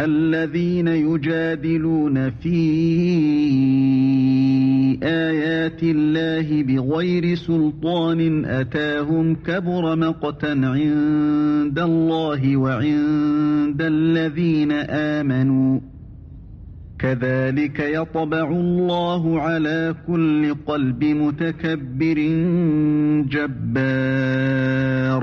الذين يجادلون في آيات الله بغير سلطان أتاهم كبر مقتا عند الله وعند الذين آمنوا كذلك يطبع الله على كل قلب متكبر جبار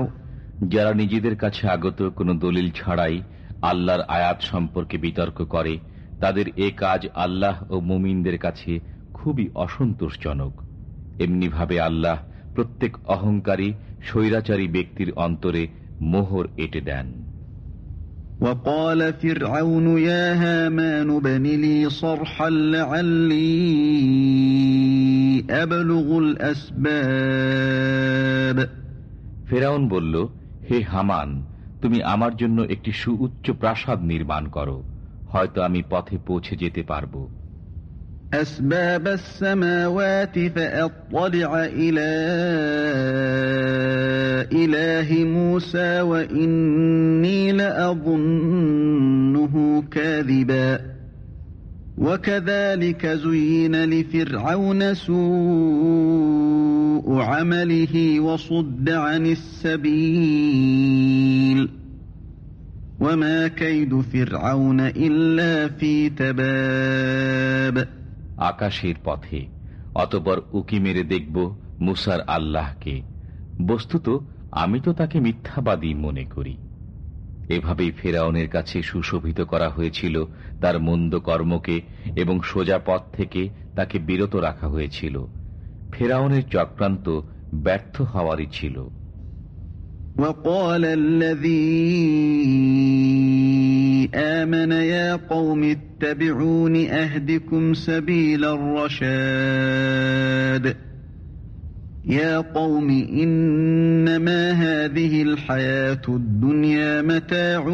যারা নিজেদের কাছে আগত কোনো দলিল ছাড়াই আল্লাহর আয়াত সম্পর্কে বিতর্ক করে তাদের এ কাজ আল্লাহ ও মুমিনদের কাছে খুবই অসন্তোষজনক এমনিভাবে আল্লাহ প্রত্যেক অহংকারী স্বৈরাচারী ব্যক্তির অন্তরে মোহর এটে দেন وقال فرعون يا هامان ابن لي صرحا لعلي أبلغ الأسباب ফেরাউন বলল হে হামান তুমি আমার জন্য একটি সুউচ্চ প্রাসাদ নির্মাণ করো হয়তো আমি পথে পৌঁছে যেতে পারব أسباب السماوات فأطلع إلى إله موسى وإني لأظنه كاذبا وكذلك زين لفرعون سوء عمله وصد عن السبيل وما كيد فرعون إلا في تباب আকাশের পথে অতপর উকি মেরে দেখব মুসার আল্লাহকে বস্তুত আমি তো তাকে মিথ্যাবাদী মনে করি এভাবেই ফেরাউনের কাছে সুশোভিত করা হয়েছিল তার মন্দ কর্মকে এবং সোজা পথ থেকে তাকে বিরত রাখা হয়েছিল ফেরাউনের চক্রান্ত ব্যর্থ হওয়ারই ছিল وقال الذي آمن يا قوم اتبعون أهدكم سبيل الرشاد يا قوم إنما هذه الحياة الدنيا متاع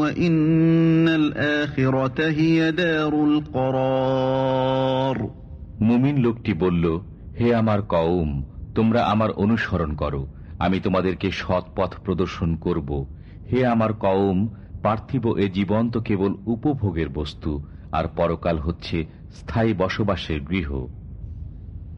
وإن الآخرة هي دار القرار মুমিন লোকটি বলল হে আমার কওম তোমরা আমার অনুসরণ করো আমি তোমাদেরকে সৎ পথ প্রদর্শন করব হে আমার কওম পার্থিব এ জীবন তো কেবল উপভোগের বস্তু আর পরকাল হচ্ছে স্থায়ী বসবাসের গৃহ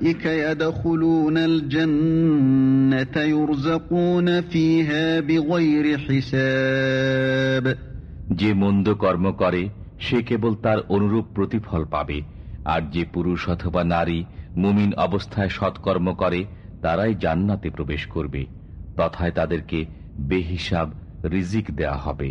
فأولئك يدخلون الجنة يرزقون فيها بغير حساب যে মন্দ কর্ম করে সে কেবল তার অনুরূপ প্রতিফল পাবে আর যে পুরুষ অথবা নারী মুমিন অবস্থায় সৎকর্ম করে তারাই জান্নাতে প্রবেশ করবে তথায় তাদেরকে বেহিসাব রিজিক দেয়া হবে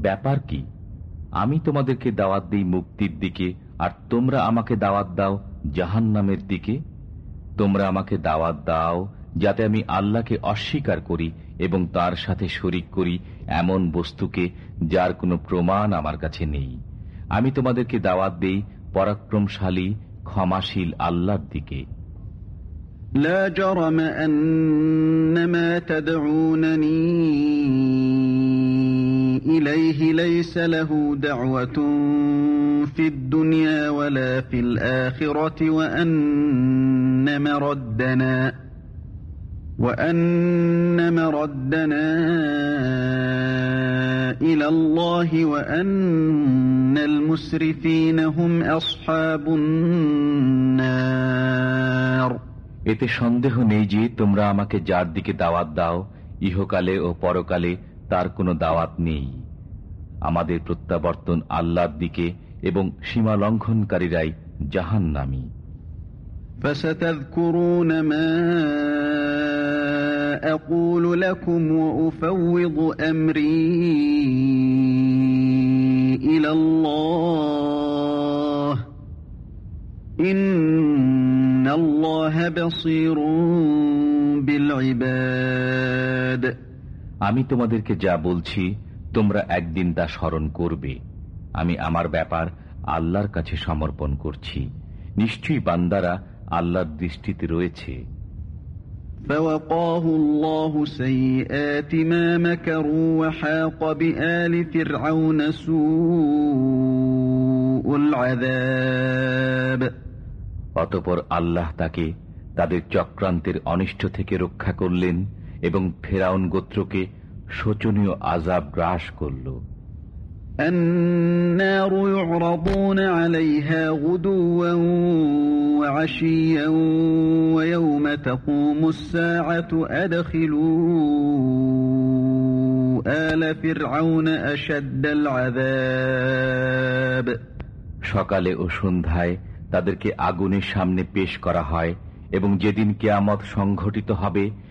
ব্যাপার কি আমি তোমাদেরকে দাওয়াত দিই মুক্তির দিকে আর তোমরা আমাকে দাওয়াত দাও জাহান নামের দিকে তোমরা আমাকে দাওয়াত দাও যাতে আমি আল্লাহকে অস্বীকার করি এবং তার সাথে শরিক করি এমন বস্তুকে যার কোনো প্রমাণ আমার কাছে নেই আমি তোমাদেরকে দাওয়াত দেই পরাক্রমশালী ক্ষমাশীল আল্লাহর দিকে لا جرم أن ما تدعونني إليه ليس له دعوة في الدنيا ولا في الآخرة وأن مردنا وأن مردنا إلى الله وأن المسرفين هم أصحاب النار এতে সন্দেহ নেই যে তোমরা আমাকে যার দিকে দাওয়াত দাও ইহকালে ও পরকালে তার কোনো দাওয়াত নেই আমাদের প্রত্যাবর্তন আল্লাহর দিকে এবং সীমা লঙ্ঘনকারীরাই জাহান নামী فستذكرون ما أقول لكم وأفوض أمري إلى الله إن الله بصير بالعباد আমি তোমাদেরকে যা বলছি তোমরা একদিন তা স্মরণ করবে আমি আমার ব্যাপার আল্লাহর কাছে সমর্পণ করছি নিশ্চয়ই বান্দারা আল্লাহর দৃষ্টিতে রয়েছে فوقاه الله سيئات ما مكروا وحاق بآل فرعون سوء العذاب অতপর আল্লাহ তাকে তাদের চক্রান্তের অনিষ্ট থেকে রক্ষা করলেন এবং ফেরাউন গোত্রকে শোচনীয় আজাব গ্রাস করল النار يعرضون عليها غدوا وعشيا ويوم تقوم الساعة أدخلوا آل فرعون أشد العذاب সকালে ও সন্ধ্যায় তাদেরকে আগুনের সামনে পেশ করা হয় এবং যেদিন কেয়ামত সংঘটিত হবে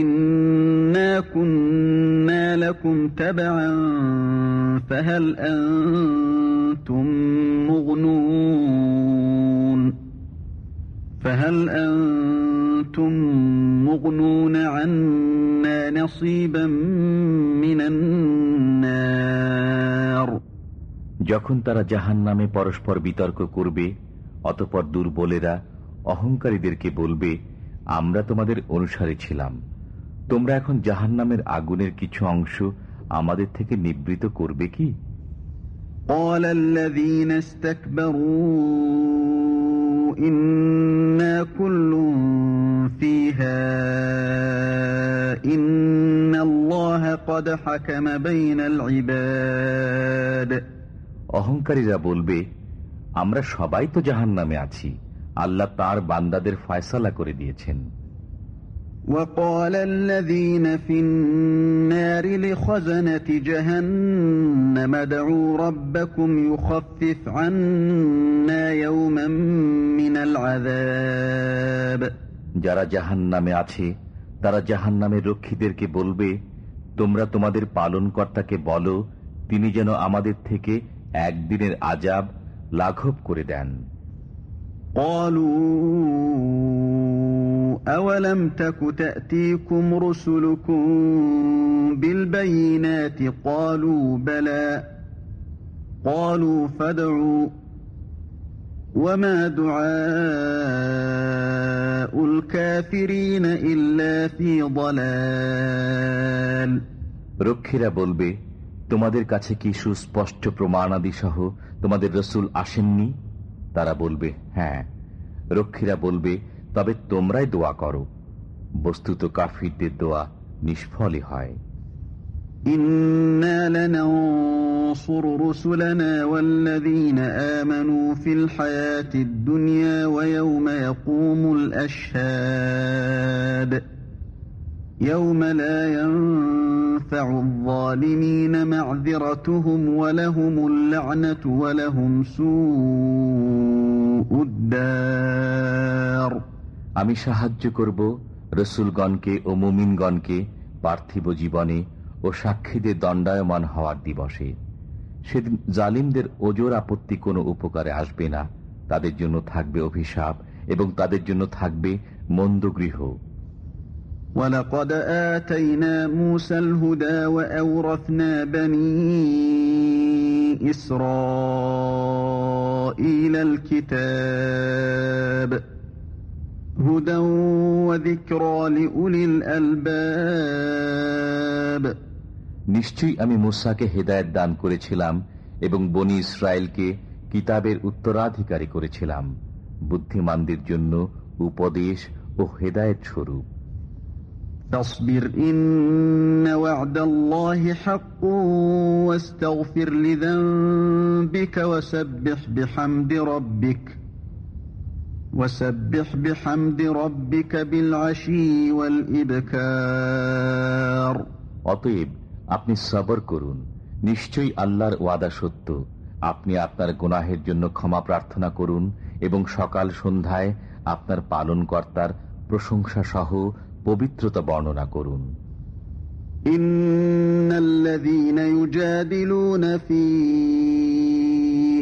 إنا كنا لكم تبعا فهل أنتم مغنون فهل أنتم مغنون عنا نصيبا من النار যখন তারা জাহান নামে পরস্পর বিতর্ক করবে অতপর দুর্বলেরা অহংকারীদেরকে বলবে আমরা তোমাদের অনুসারী ছিলাম তোমরা এখন জাহান নামের আগুনের কিছু অংশ আমাদের থেকে নিবৃত করবে কি? অহংকারীরা বলবে আমরা সবাই তো জাহান নামে আছি আল্লাহ তার বান্দাদের ফয়সালা করে দিয়েছেন। وقال الذين في النار لخزنة جهنم ادعوا ربكم يخفف عنا يوما من العذاب যারা জাহান নামে আছে তারা জাহান নামের রক্ষীদেরকে বলবে তোমরা তোমাদের পালনকর্তাকে বলো তিনি যেন আমাদের থেকে একদিনের আজাব লাঘব করে দেন قالوا أولم تك تأتيكم رسلكم بالبينات قالوا بلى قالوا فادعوا وما دعاء الكافرين إلا في ضلال রক্ষীরা বলবে তোমাদের কাছে কি সুস্পষ্ট প্রমাণাদি সহ তোমাদের রসুল আসেননি তারা বলবে হ্যাঁ রক্ষীরা বলবে তবে তোমরাই দোয়া করো বস্তুত কাফিরদের দোয়া নিষ্ফলই হয় إنا لننصر رسلنا والذين آمنوا في الحياة الدنيا ويوم يقوم الأشهاد يوم لا ينفع الظالمين معذرتهم ولهم اللعنة ولهم سوء الدار আমি সাহায্য করব রসুলগণকে ও মুমিনগণকে পার্থিব জীবনে ও সাক্ষীদের দণ্ডায়মান হওয়ার দিবসে সেদিন জালিমদের ওজোর আপত্তি কোনো উপকারে আসবে না তাদের জন্য থাকবে অভিশাপ এবং তাদের জন্য থাকবে মন্দগৃহ ولقد آتينا موسى الهدى وأورثنا بني إسرائيل الكتاب নিশ্চয়ই আমি মুসাকে হেদায়ত দান করেছিলাম এবং বনি ইসরায়েলকে কিতাবের উত্তরাধিকারী করেছিলাম বুদ্ধিমানদের জন্য উপদেশ ও হেদায়ত স্বরূপ فاصبر إن وعد الله حق واستغفر لذنبك وسبح بحمد ربك وسبح بحمد ربك بالعشي والإبكار অতএব আপনি সবর করুন নিশ্চয়ই আল্লাহর ওয়াদা সত্য আপনি আপনার গুনাহের জন্য ক্ষমা প্রার্থনা করুন এবং সকাল সন্ধ্যায় আপনার পালনকর্তার প্রশংসা সহ পবিত্রতা বর্ণনা করুন إن الذين يجادلون في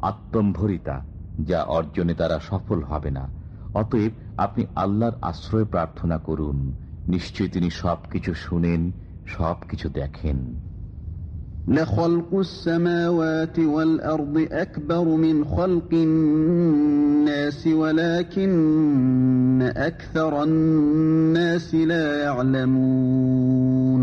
আত্মম্ভরিতা যা অর্জনে তারা সফল হবে না অতএব আপনি আল্লাহর আশ্রয় প্রার্থনা করুন নিশ্চয় তিনি সবকিছু শুনেন সবকিছু দেখেন لخلق السماوات والأرض أكبر من خلق الناس ولكن أكثر الناس لا يعلمون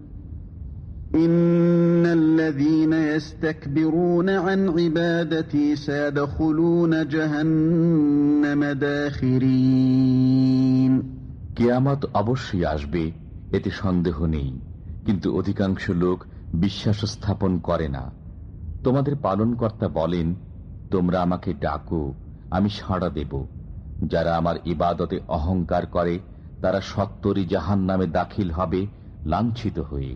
কেয়ামত অবশ্যই আসবে, এতে সন্দেহ নেই, কিন্তু অধিকাংশ লোক বিশ্বাস স্থাপন করে না। তোমাদের পালনকর্তা বলেন, তোমরা আমাকে ডাকো, আমি সাড়া দেব। যারা আমার ইবাদতে অহংকার করে, তারা সত্তরই জাহান নামে দাখিল হবে, লাঞ্ছিত হয়ে।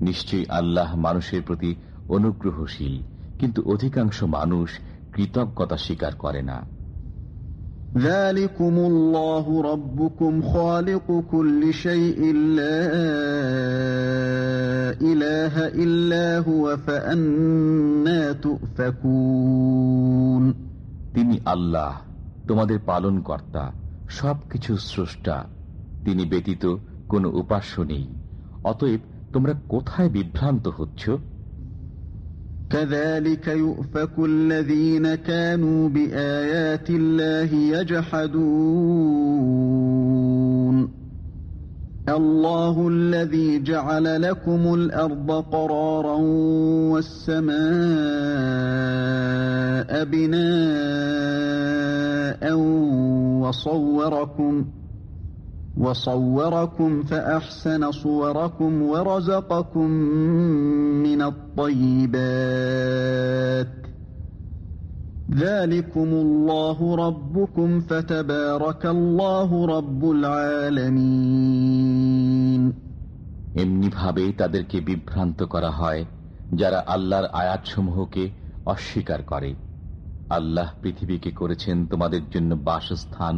নিশ্চয়ই আল্লাহ মানুষের প্রতি অনুগ্রহশীল কিন্তু অধিকাংশ মানুষ কৃতজ্ঞতা স্বীকার করে না। তিনি আল্লাহ তোমাদের পালন কর্তা সবকিছু স্রষ্টা। তিনি ব্যতীত কোন উপাস্য নেই। অতএব তোমরা কোথায় বিভ্রান্ত হচ্ছ كذلك يؤفك الذين كانوا بآيات الله يجحدون الله الذي جعل لكم الأرض قرارا والسماء بناء وصوركم وصوركم فأحسن صوركم ورزقكم من الطيبات ذلكم الله ربكم فتبارك الله رب العالمين এমনিভাবে তাদেরকে বিভ্রান্ত করা হয় যারা আল্লাহর আয়াতসমূহকে অস্বীকার করে আল্লাহ পৃথিবীকে করেছেন তোমাদের জন্য বাসস্থান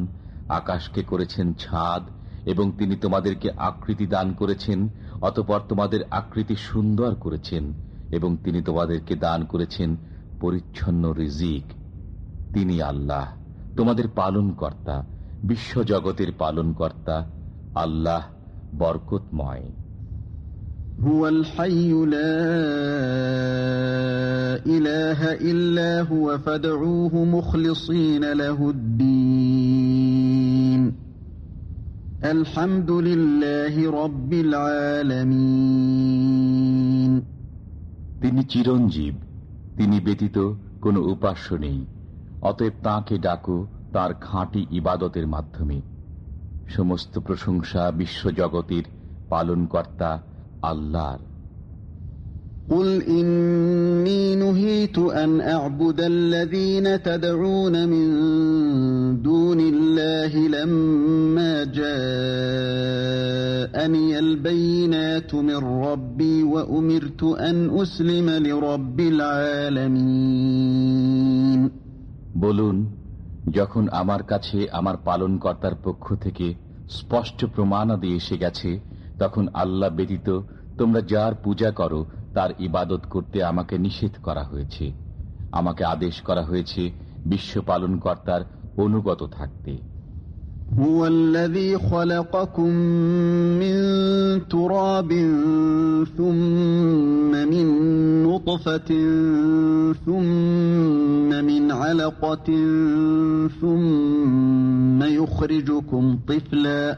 আকাশকে করেছেন ছাদ এবং তিনি তোমাদেরকে আকৃতি দান করেছেন অতপর তোমাদের আকৃতি সুন্দর করেছেন এবং তিনি তোমাদেরকে দান করেছেন পরিচ্ছন্ন রিজিক তিনি আল্লাহ তোমাদের পালন কর্তা বিশ্বজগতের পালন কর্তা আল্লাহ বরকতময় هو الحي لا إله إلا هو فادعوه مخلصين له الدين তিনি চিরঞ্জীব, তিনি ব্যতীত কোনো উপাস্য নেই। অতএব তাঁকে ডাকো তার খাঁটি ইবাদতের মাধ্যমে। সমস্ত প্রশংসা বিশ্বজগতের পালনকর্তা আল্লাহর। قل إني نهيت أن أعبد الذين تدعون من دون الله لما جاءني البينات من ربي وأمرت أن أسلم لرب العالمين বলুন যখন আমার কাছে আমার পালনকর্তার পক্ষ থেকে স্পষ্ট প্রমাণাদি এসে গেছে তখন আল্লাহ ব্যতীত তোমরা যার পূজা করো তার ইবাদত করতে আমাকে নিষেধ করা হয়েছে আমাকে আদেশ করা হয়েছে বিশ্ব পালনকর্তার অনুগত থাকতে هو الذي خلقكم من تراب ثم من نطفة ثم من علقة ثم يخرجكم طفلا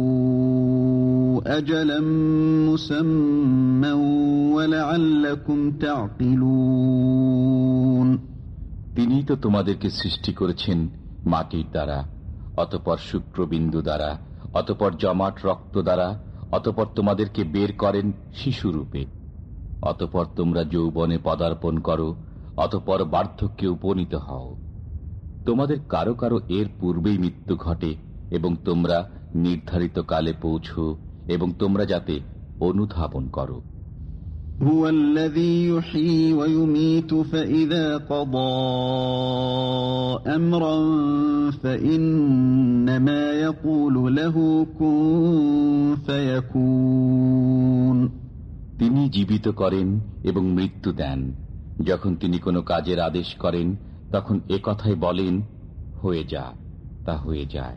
তিনি তো তোমাদেরকে সৃষ্টি করেছেন মাটির দ্বারা, অতপর শুক্রবিন্দু দ্বারা, অতপর জমাট রক্ত দ্বারা, অতপর তোমাদেরকে বের করেন শিশুরূপে। অতপর তোমরা যৌবনে পদার্পণ করো, অতপর বার্ধক্যে উপনীত হও। তোমাদের কারও কারও এর পূর্বেই মৃত্যু ঘটে এবং তোমরা নির্ধারিত কালে পৌঁছো এবং তোমরা যাতে অনুধাবন করো هو الذي يحيي ويميت فإذا قضى أمرا فإنما يقول له كن فيكون তিনি জীবিত করেন এবং মৃত্যু দেন যখন তিনি কোনো কাজের আদেশ করেন তখন এ কথাই বলেন হয়ে যা তা হয়ে যায়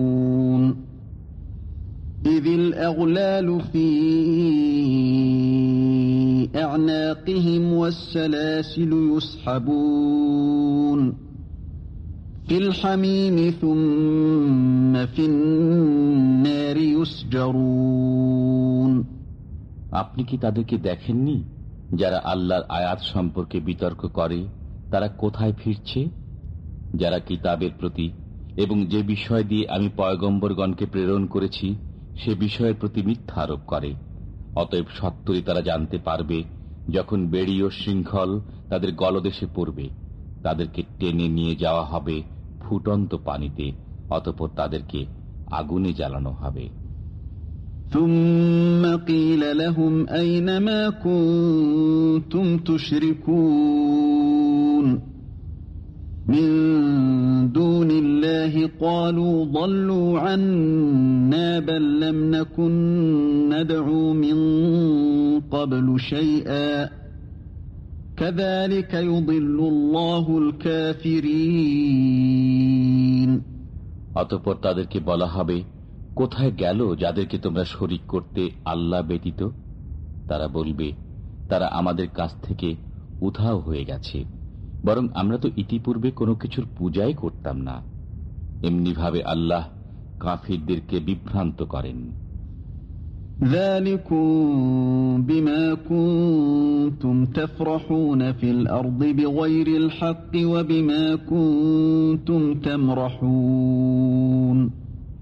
إذ الأغلال في أعناقهم والسلاسل يسحبون في الحميم ثم في النار يسجرون আপনি কি তাদেরকে দেখেননি যারা আল্লাহর আয়াত সম্পর্কে বিতর্ক করে তারা কোথায় ফিরছে যারা কিতাবের প্রতি এবং যে বিষয় দিয়ে আমি পয়গম্বরগণকে প্রেরণ করেছি সে বিষয়ের প্রতি মিথ্যা আরোপ করে অতএব সত্তরই তারা জানতে পারবে যখন বেড়ি ও শৃঙ্খল তাদের গলদেশে পড়বে তাদেরকে টেনে নিয়ে যাওয়া হবে ফুটন্ত পানিতে অতপর তাদেরকে আগুনে জ্বালানো হবে ثم قيل لهم أين ما كنتم تشركون من دون الله قالوا ضلوا عنا بل لم نكن ندعو من قبل شيئا كذلك يضل الله الكافرين অতপর তাদেরকে বলা হবে কোথায় গেল যাদেরকে তোমরা শরিক করতে আল্লাহ ব্যতীত তারা বলবে তারা আমাদের কাছ থেকে উধাও হয়ে গেছে বরং আমরা তো ইতিপূর্বে কোনো কিছুর পূজাই করতাম না এমনিভাবে আল্লাহ কাফিরদেরকে বিভ্রান্ত করেন।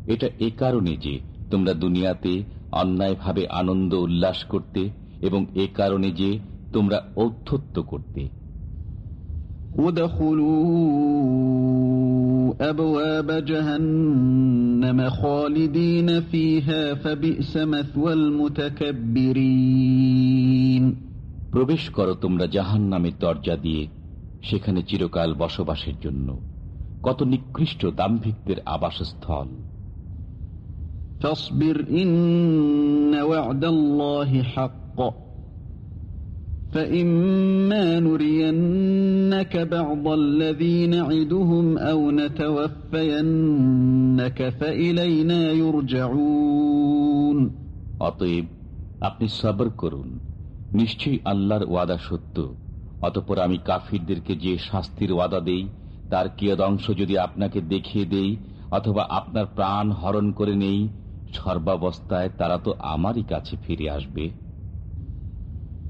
এটা এ কারণে যে তোমরা দুনিয়াতে অন্যায়ভাবে আনন্দ উল্লাস করতে এবং এ কারণে যে তোমরা ঔদ্ধত্য করতে। উদখুলু أبواب جهنم خالدين فيها فبئس مثوى المتكبرين প্রবেশ করো তোমরা জাহান নামের দরজা দিয়ে সেখানে চিরকাল বসবাসের জন্য কত নিকৃষ্ট দাম্ভিকদের আবাসস্থল فاصبر إن وعد الله حق فإما نرينك بعض الذي نعدهم أو نتوفينك فإلينا يرجعون অতএব আপনি সবর করুন নিশ্চয়ই আল্লাহর ওয়াদা সত্য অতপর আমি কাফিরদেরকে যে শাস্তির ওয়াদা দেই তার কিয়দংশ যদি আপনাকে দেখিয়ে দেই অথবা আপনার প্রাণ হরণ করে নেই সর্বাবস্থায় তারা তো আমারই কাছে ফিরে আসবে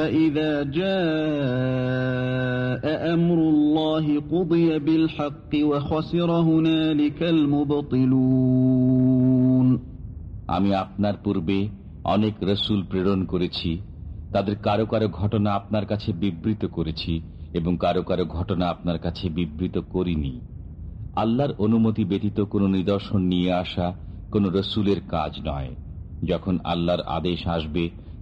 فإذا جاء أمر الله قضي بالحق وخسر هنالك المبطلون আমি আপনার পূর্বে অনেক রসুল প্রেরণ করেছি তাদের কারো কারো ঘটনা আপনার কাছে বিবৃত করেছি এবং কারো কারো ঘটনা আপনার কাছে বিবৃত করিনি আল্লাহর অনুমতি ব্যতীত কোনো নিদর্শন নিয়ে আসা কোনো রসুলের কাজ নয় যখন আল্লাহর আদেশ আসবে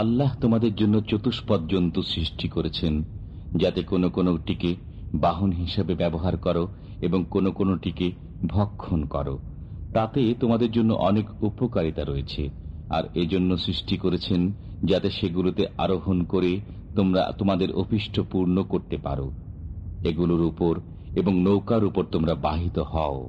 আল্লাহ তোমাদের জন্য চতুষ্পদ জন্তু সৃষ্টি করেছেন, যাতে কোনো কোনোটিকে বাহন হিসেবে ব্যবহার করো এবং কোনো কোনোটিকে ভক্ষণ করো। তাতে তোমাদের জন্য অনেক উপকারিতা রয়েছে, আর এজন্য সৃষ্টি করেছেন যাতে সেগুলোতে আরোহণ করে তোমরা তোমাদের অভিষ্ট পূর্ণ করতে পারো। এগুলোর উপর এবং নৌকার উপর তোমরা বাহিত হও।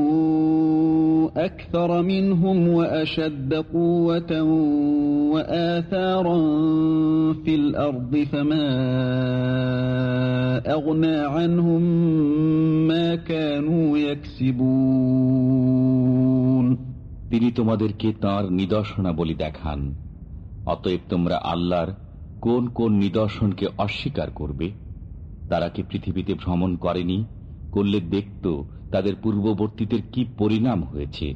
أكثر منهم وأشد قوة وآثارا في الأرض فما أغنى عنهم ما كانوا يكسبون তিনি তোমাদেরকে তাঁর নিদর্শনাবলী দেখান অতএব তোমরা আল্লাহর কোন কোন নিদর্শনকে অস্বীকার করবে তারা কি পৃথিবীতে ভ্রমণ করেনি করলে দেখত তাদের পূর্ববর্তীদের কি পরিণাম হয়েছে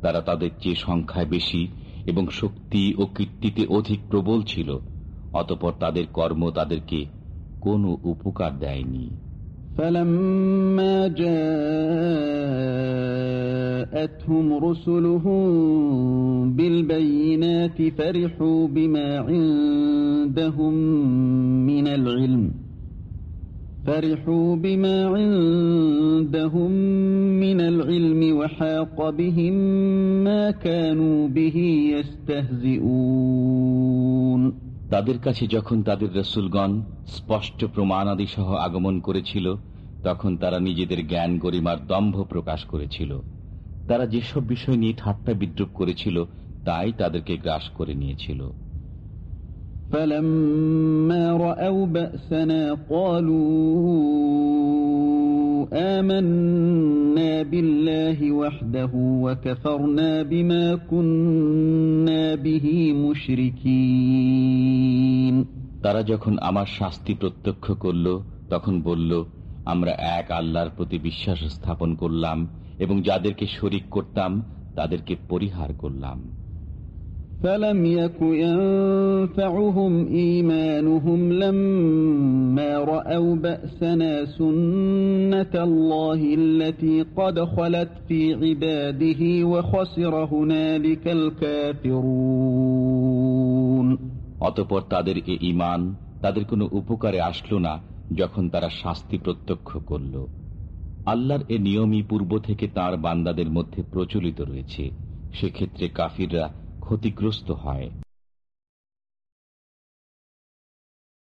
তারা তাদের চেয়ে সংখ্যায় বেশি এবং শক্তি ও কীর্তিতে অধিক প্রবল ছিল অতপর তাদের কর্ম তাদেরকে কোনো উপকার দেয়নি فلما جاءتهم رسلهم بالبينات فرحوا بما عندهم من العلم فرحوا بما عندهم من العلم وحاق بهم ما كانوا به يستهزئون তাদের কাছে যখন তাদের রসুলগণ স্পষ্ট প্রমাণাদি সহ আগমন করেছিল তখন তারা নিজেদের জ্ঞান গরিমার দম্ভ প্রকাশ করেছিল তারা যেসব বিষয় নিয়ে ঠাট্টা বিদ্রুপ করেছিল তাই তাদেরকে গ্রাস করে নিয়েছিল فلما رأوا بأسنا قالوا آمنا بالله وحده وكفرنا بما كنا به مشركين তারা যখন আমার শাস্তি প্রত্যক্ষ করল তখন বলল আমরা এক আল্লাহর প্রতি বিশ্বাস স্থাপন করলাম এবং যাদেরকে শরিক করতাম তাদেরকে পরিহার করলাম فلم يك ينفعهم إيمانهم لما رأوا بأسنا سنة الله التي قد خلت في عباده وخسر هنالك الكافرون অতপর তাদের এ ইমান তাদের কোনো উপকারে আসলো না যখন তারা শাস্তি প্রত্যক্ষ করল আল্লাহর এ নিয়মই পূর্ব থেকে তার বান্দাদের মধ্যে প্রচলিত রয়েছে সেক্ষেত্রে কাফিররা ক্ষতিগ্রস্ত হয়।